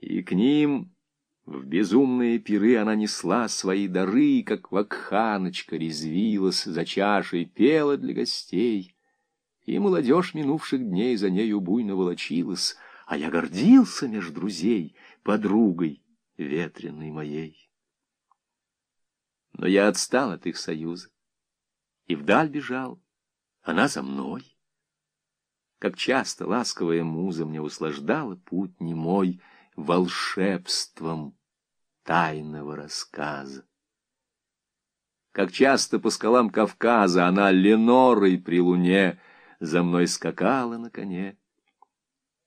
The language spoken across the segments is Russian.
И к ним в безумные пиры она несла свои дары, как вакханочка резвилась за чашей, пела для гостей. И молодежь минувших дней за нею буйно волочилась, а я гордился меж друзей подругой ветреной моей. Но я отстал от их союза и вдаль бежал, она за мной. Как часто ласковая муза мне услаждала путь немой волшебством тайного рассказа. Как часто по скалам Кавказа она Ленорой при луне за мной скакала на коне.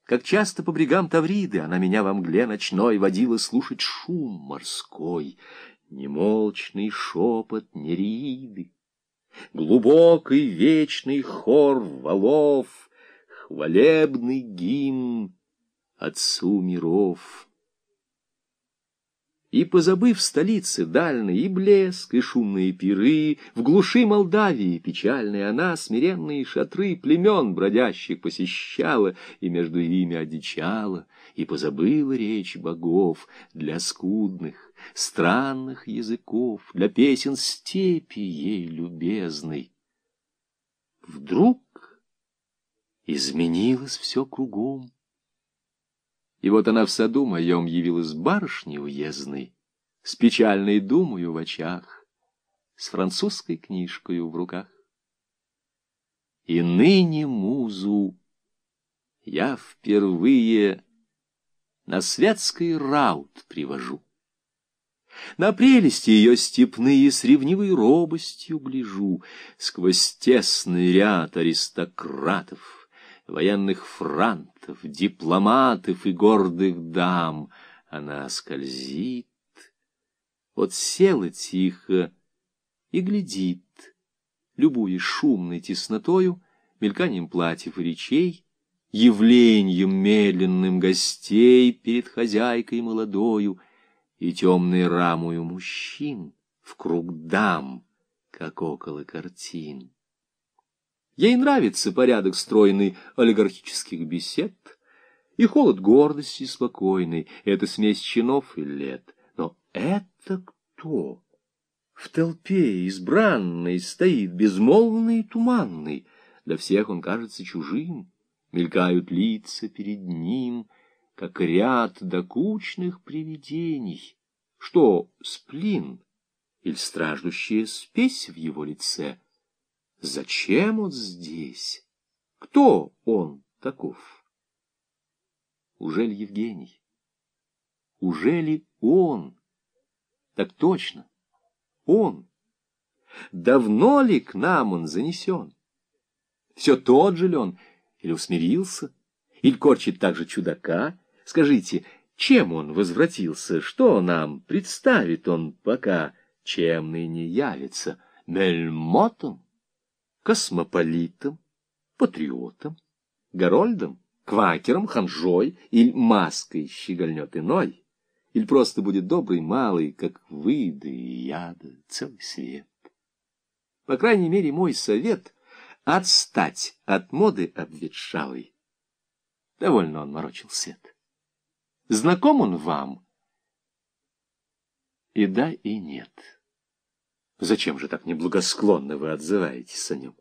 Как часто по брегам Тавриды она меня во мгле ночной водила слушать шум морской, немолчный шепот нереиды, глубокий вечный хор валов, хвалебный гимн Отцу миров. И, позабыв столицы дальней и блеск, и шумные пиры, В глуши Молдавии печальной она смиренные шатры Племен бродящих посещала, и между ими одичала, И позабыла речь богов для скудных, странных языков, Для песен степи ей любезной. Вдруг изменилось все кругом. И вот она в саду моем явилась барышней уездной, С печальной думою в очах, С французской книжкою в руках. И ныне музу я впервые На светский раут привожу. На прелести ее степные с ревнивой робостью гляжу Сквозь тесный ряд аристократов — военных франтов, дипломатов и гордых дам. Она скользит, вот села тихо и глядит, любуясь шумной теснотою, мельканием платьев и речей, явлением медленным гостей перед хозяйкой молодою и темной рамою мужчин в круг дам, как около картин. Ей нравится порядок стройный олигархических бесед, и холод гордости спокойный, это смесь чинов и лет. Но это кто? В толпе избранный стоит, безмолвный и туманный. Для всех он кажется чужим, мелькают лица перед ним, как ряд докучных привидений. Что, сплин или страждущая спесь в его лице — Зачем он здесь? Кто он таков? Ужели Евгений? Ужели он? Так точно, он. Давно ли к нам он занесен? Все тот же ли он? Или усмирился? Или корчит так же чудака? Скажите, чем он возвратился? Что нам представит он пока? Чем ныне явится? Мельмотом? Космополитом, патриотом, горольдом, квакером, ханжой или маской щегольнет иной, или просто будет добрый малый, как вы, да и я, да целый свет. По крайней мере, мой совет — отстать от моды обветшалой. Довольно он морочил свет. Знаком он вам? И да, и нет. Зачем же так неблагосклонно вы отзываетесь о нем?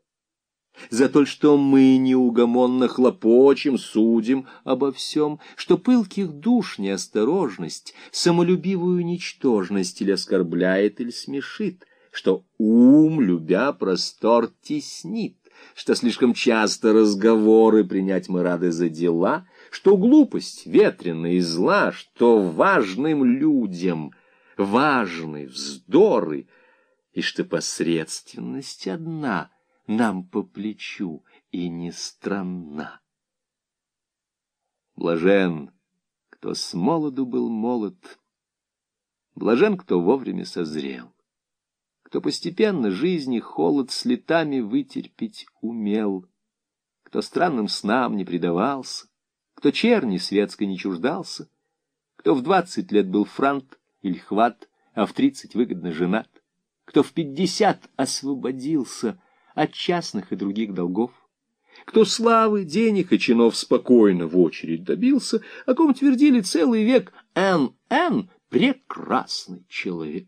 За то, что мы неугомонно хлопочем, судим обо всем, что пылких душ неосторожность, самолюбивую ничтожность или оскорбляет, или смешит, что ум, любя простор, теснит, что слишком часто разговоры принять мы рады за дела, что глупость ветреная и зла, что важным людям важны вздоры — и что посредственность одна нам по плечу и не странна. Блажен, кто с молоду был молод, блажен, кто вовремя созрел, кто постепенно жизни холод с летами вытерпеть умел, кто странным снам не предавался, кто черни светской не чуждался, кто в двадцать лет был франт или хват, а в тридцать выгодно женат, кто в пятьдесят освободился от частных и других долгов, кто славы, денег и чинов спокойно в очередь добился, о ком твердили целый век «Н.Н. прекрасный человек».